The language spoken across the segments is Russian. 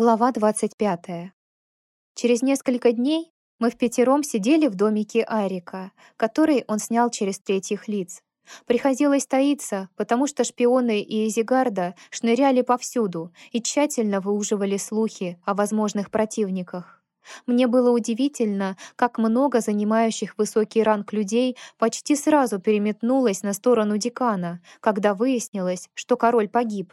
Глава 25. Через несколько дней мы в пятером сидели в домике Арика, который он снял через третьих лиц. Приходилось таиться, потому что шпионы и Изигарда шныряли повсюду и тщательно выуживали слухи о возможных противниках. Мне было удивительно, как много занимающих высокий ранг людей почти сразу переметнулось на сторону декана, когда выяснилось, что король погиб.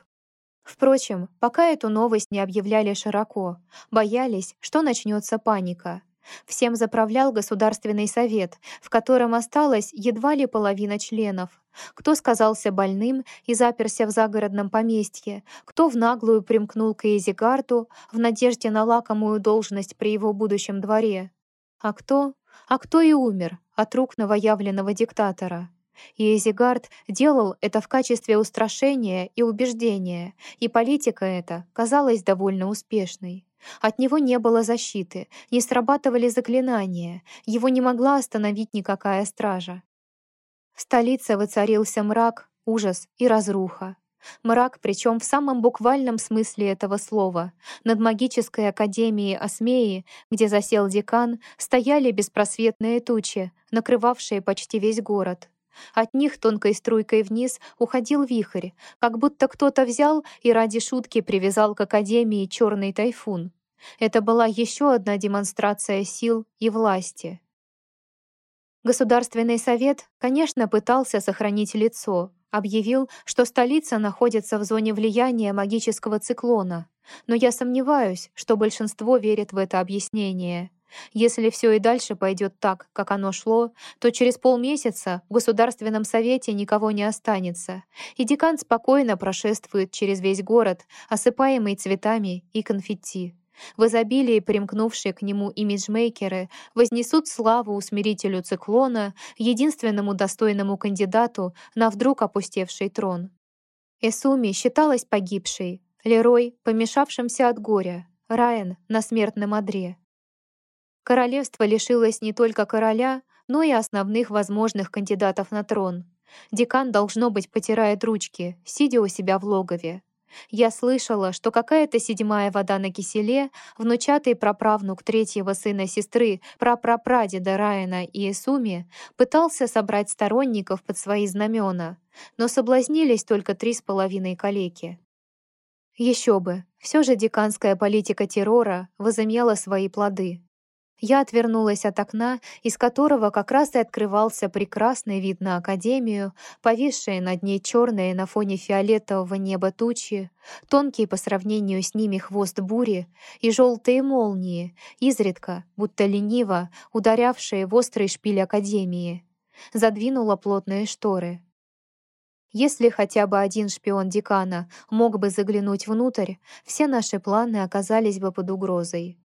Впрочем, пока эту новость не объявляли широко, боялись, что начнется паника. Всем заправлял Государственный совет, в котором осталась едва ли половина членов. Кто сказался больным и заперся в загородном поместье, кто в наглую примкнул к Эйзигарту в надежде на лакомую должность при его будущем дворе. А кто? А кто и умер от рук новоявленного диктатора. И Эзигард делал это в качестве устрашения и убеждения, и политика эта казалась довольно успешной. От него не было защиты, не срабатывали заклинания, его не могла остановить никакая стража. В столице воцарился мрак, ужас и разруха. Мрак, причем в самом буквальном смысле этого слова. Над магической академией Осмеи, где засел декан, стояли беспросветные тучи, накрывавшие почти весь город. От них тонкой струйкой вниз уходил вихрь, как будто кто-то взял и ради шутки привязал к Академии черный тайфун. Это была еще одна демонстрация сил и власти. Государственный совет, конечно, пытался сохранить лицо, объявил, что столица находится в зоне влияния магического циклона, но я сомневаюсь, что большинство верит в это объяснение. Если все и дальше пойдет так, как оно шло, то через полмесяца в Государственном совете никого не останется, и декан спокойно прошествует через весь город, осыпаемый цветами и конфетти. В изобилии примкнувшие к нему имиджмейкеры вознесут славу усмирителю циклона, единственному достойному кандидату на вдруг опустевший трон. Эсуми считалась погибшей, Лерой — помешавшимся от горя, Райан — на смертном одре. Королевство лишилось не только короля, но и основных возможных кандидатов на трон. Декан, должно быть, потирает ручки, сидя у себя в логове. Я слышала, что какая-то седьмая вода на киселе, внучатый праправнук третьего сына сестры, прапрапрадеда Райана и Эсуми, пытался собрать сторонников под свои знамена, но соблазнились только три с половиной калеки. Еще бы, все же деканская политика террора возымела свои плоды. Я отвернулась от окна, из которого как раз и открывался прекрасный вид на Академию, повисшие над ней черные на фоне фиолетового неба тучи, тонкий по сравнению с ними хвост бури и желтые молнии, изредка, будто лениво, ударявшие в острый шпиль Академии. Задвинула плотные шторы. Если хотя бы один шпион декана мог бы заглянуть внутрь, все наши планы оказались бы под угрозой.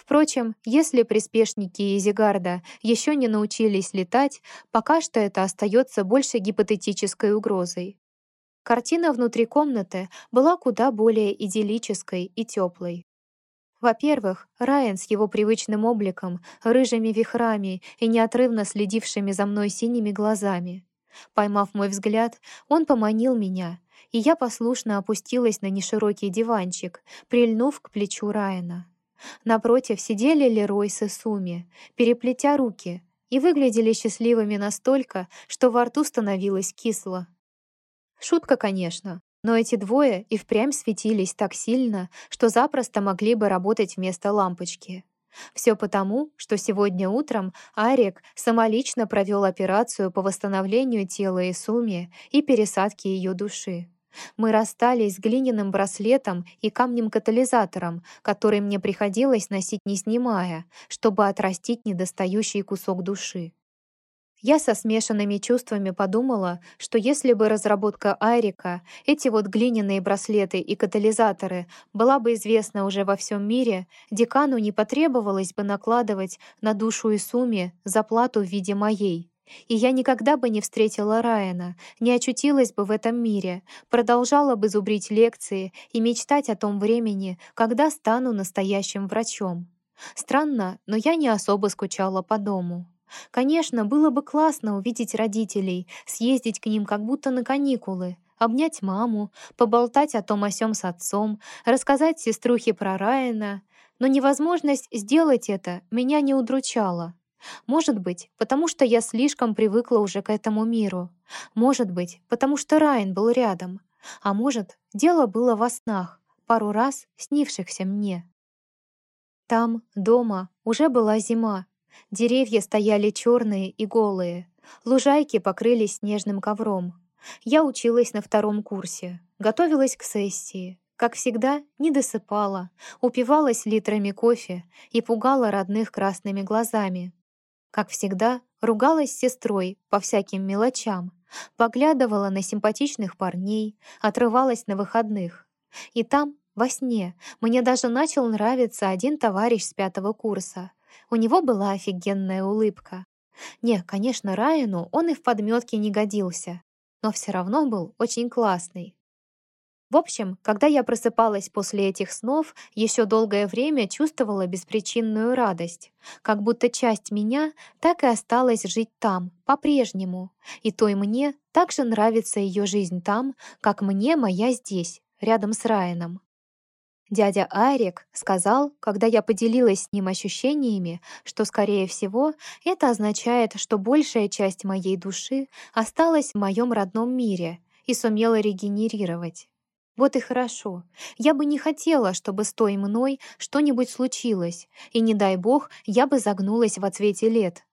Впрочем, если приспешники Изигарда еще не научились летать, пока что это остается больше гипотетической угрозой. Картина внутри комнаты была куда более идиллической и теплой. Во-первых, Райан с его привычным обликом, рыжими вихрами и неотрывно следившими за мной синими глазами. Поймав мой взгляд, он поманил меня, и я послушно опустилась на неширокий диванчик, прильнув к плечу Райана. Напротив сидели Лерой с Исуми, переплетя руки, и выглядели счастливыми настолько, что во рту становилось кисло. Шутка, конечно, но эти двое и впрямь светились так сильно, что запросто могли бы работать вместо лампочки. Все потому, что сегодня утром Арик самолично провел операцию по восстановлению тела Исуми и пересадке ее души. Мы расстались с глиняным браслетом и камнем-катализатором, который мне приходилось носить не снимая, чтобы отрастить недостающий кусок души. Я со смешанными чувствами подумала, что если бы разработка Айрика, эти вот глиняные браслеты и катализаторы, была бы известна уже во всем мире, декану не потребовалось бы накладывать на душу Исуми заплату в виде моей. И я никогда бы не встретила Райана, не очутилась бы в этом мире, продолжала бы зубрить лекции и мечтать о том времени, когда стану настоящим врачом. Странно, но я не особо скучала по дому. Конечно, было бы классно увидеть родителей, съездить к ним как будто на каникулы, обнять маму, поболтать о том о сём с отцом, рассказать сеструхе про Райана, но невозможность сделать это меня не удручала. Может быть, потому что я слишком привыкла уже к этому миру. Может быть, потому что Райан был рядом. А может, дело было во снах, пару раз снившихся мне. Там, дома, уже была зима. Деревья стояли черные и голые. Лужайки покрылись снежным ковром. Я училась на втором курсе, готовилась к сессии. Как всегда, не досыпала, упивалась литрами кофе и пугала родных красными глазами. Как всегда, ругалась с сестрой по всяким мелочам, поглядывала на симпатичных парней, отрывалась на выходных. И там, во сне, мне даже начал нравиться один товарищ с пятого курса. У него была офигенная улыбка. Не, конечно, Райану он и в подметке не годился, но все равно был очень классный. В общем, когда я просыпалась после этих снов, еще долгое время чувствовала беспричинную радость, как будто часть меня так и осталась жить там, по-прежнему, и той мне также нравится ее жизнь там, как мне моя здесь, рядом с Райаном. Дядя Айрик сказал, когда я поделилась с ним ощущениями, что, скорее всего, это означает, что большая часть моей души осталась в моем родном мире и сумела регенерировать. Вот и хорошо. Я бы не хотела, чтобы с той мной что-нибудь случилось, и, не дай бог, я бы загнулась в ответе лет.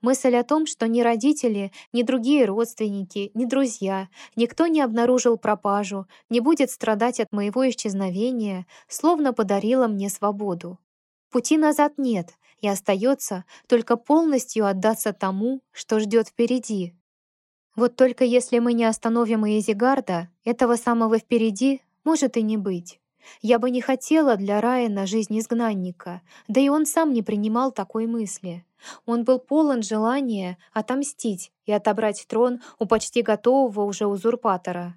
Мысль о том, что ни родители, ни другие родственники, ни друзья, никто не обнаружил пропажу, не будет страдать от моего исчезновения, словно подарила мне свободу. Пути назад нет, и остается только полностью отдаться тому, что ждет впереди. Вот только если мы не остановим Изигарда, этого самого впереди может и не быть. Я бы не хотела для Райана жизнь изгнанника, да и он сам не принимал такой мысли. Он был полон желания отомстить и отобрать трон у почти готового уже узурпатора.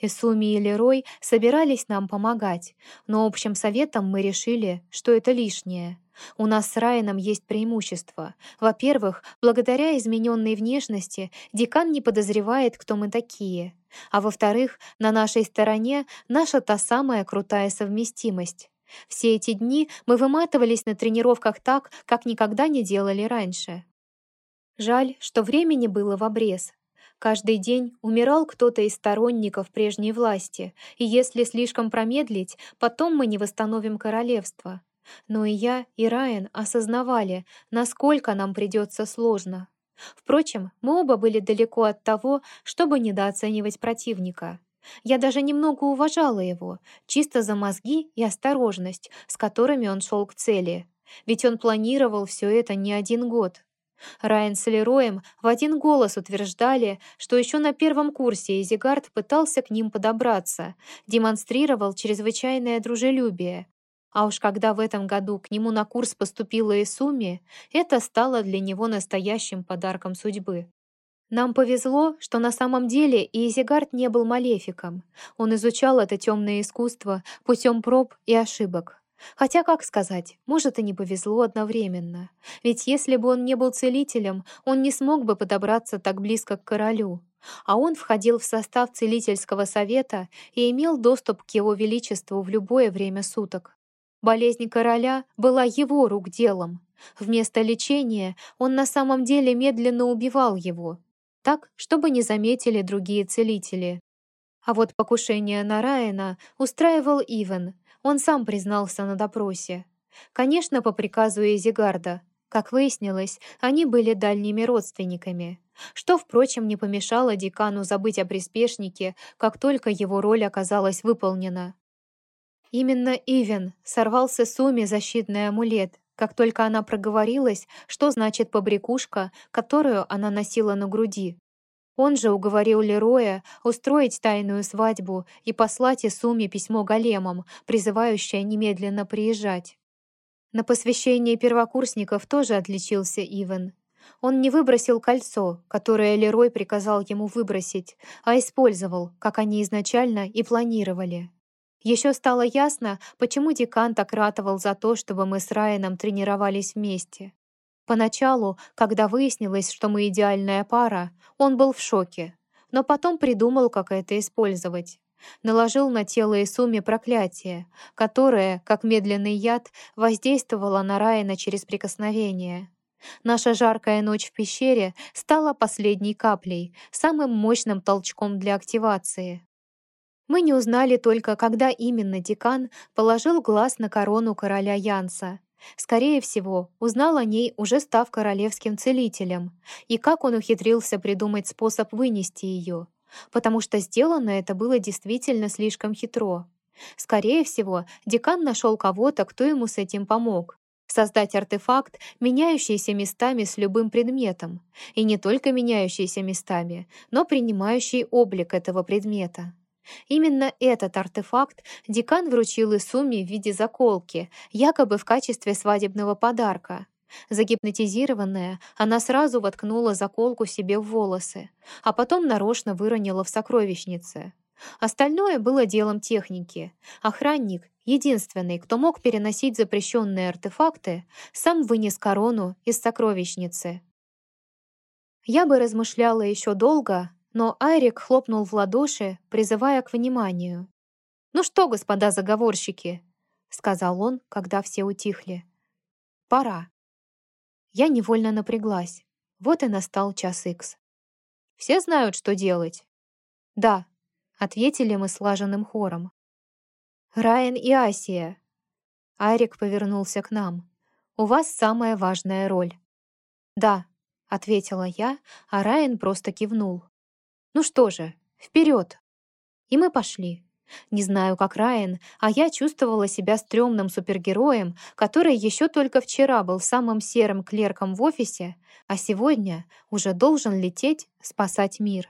Исуми и Лерой собирались нам помогать, но общим советом мы решили, что это лишнее. У нас с Райаном есть преимущество. Во-первых, благодаря измененной внешности декан не подозревает, кто мы такие. А во-вторых, на нашей стороне наша та самая крутая совместимость. Все эти дни мы выматывались на тренировках так, как никогда не делали раньше. Жаль, что времени было в обрез. Каждый день умирал кто-то из сторонников прежней власти, и если слишком промедлить, потом мы не восстановим королевство. Но и я, и Райан осознавали, насколько нам придется сложно. Впрочем, мы оба были далеко от того, чтобы недооценивать противника. Я даже немного уважала его, чисто за мозги и осторожность, с которыми он шел к цели. Ведь он планировал все это не один год. Райан с Лероем в один голос утверждали, что еще на первом курсе Изигард пытался к ним подобраться, демонстрировал чрезвычайное дружелюбие, а уж когда в этом году к нему на курс поступила Исуми, это стало для него настоящим подарком судьбы. Нам повезло, что на самом деле Изигард не был малефиком. Он изучал это темное искусство путем проб и ошибок. Хотя, как сказать, может и не повезло одновременно. Ведь если бы он не был целителем, он не смог бы подобраться так близко к королю. А он входил в состав целительского совета и имел доступ к его величеству в любое время суток. Болезнь короля была его рук делом. Вместо лечения он на самом деле медленно убивал его, так, чтобы не заметили другие целители. А вот покушение на Райана устраивал Ивен, он сам признался на допросе. Конечно, по приказу Эзигарда. Как выяснилось, они были дальними родственниками. Что, впрочем, не помешало декану забыть о приспешнике, как только его роль оказалась выполнена. Именно Ивен сорвал с Исуми защитный амулет, как только она проговорилась, что значит побрякушка, которую она носила на груди. Он же уговорил Лероя устроить тайную свадьбу и послать Исуми письмо големам, призывающее немедленно приезжать. На посвящении первокурсников тоже отличился Ивен. Он не выбросил кольцо, которое Лерой приказал ему выбросить, а использовал, как они изначально и планировали. Еще стало ясно, почему декан так ратовал за то, чтобы мы с Райаном тренировались вместе. Поначалу, когда выяснилось, что мы идеальная пара, он был в шоке. но потом придумал, как это использовать. Наложил на тело Исуми проклятие, которое, как медленный яд, воздействовало на Райана через прикосновение. Наша жаркая ночь в пещере стала последней каплей, самым мощным толчком для активации. Мы не узнали только, когда именно декан положил глаз на корону короля Янса. Скорее всего, узнал о ней, уже став королевским целителем, и как он ухитрился придумать способ вынести ее, потому что сделано это было действительно слишком хитро. Скорее всего, декан нашел кого-то, кто ему с этим помог. Создать артефакт, меняющийся местами с любым предметом, и не только меняющийся местами, но принимающий облик этого предмета. Именно этот артефакт декан вручил Исуми в виде заколки, якобы в качестве свадебного подарка. Загипнотизированная, она сразу воткнула заколку себе в волосы, а потом нарочно выронила в сокровищнице. Остальное было делом техники. Охранник, единственный, кто мог переносить запрещенные артефакты, сам вынес корону из сокровищницы. Я бы размышляла еще долго, но Айрик хлопнул в ладоши, призывая к вниманию. «Ну что, господа заговорщики?» — сказал он, когда все утихли. «Пора». Я невольно напряглась. Вот и настал час икс. «Все знают, что делать?» «Да», — ответили мы слаженным хором. «Райан и Асия». Айрик повернулся к нам. «У вас самая важная роль». «Да», — ответила я, а Райан просто кивнул. Ну что же, вперед! И мы пошли. Не знаю, как Райан, а я чувствовала себя стрёмным супергероем, который еще только вчера был самым серым клерком в офисе, а сегодня уже должен лететь спасать мир.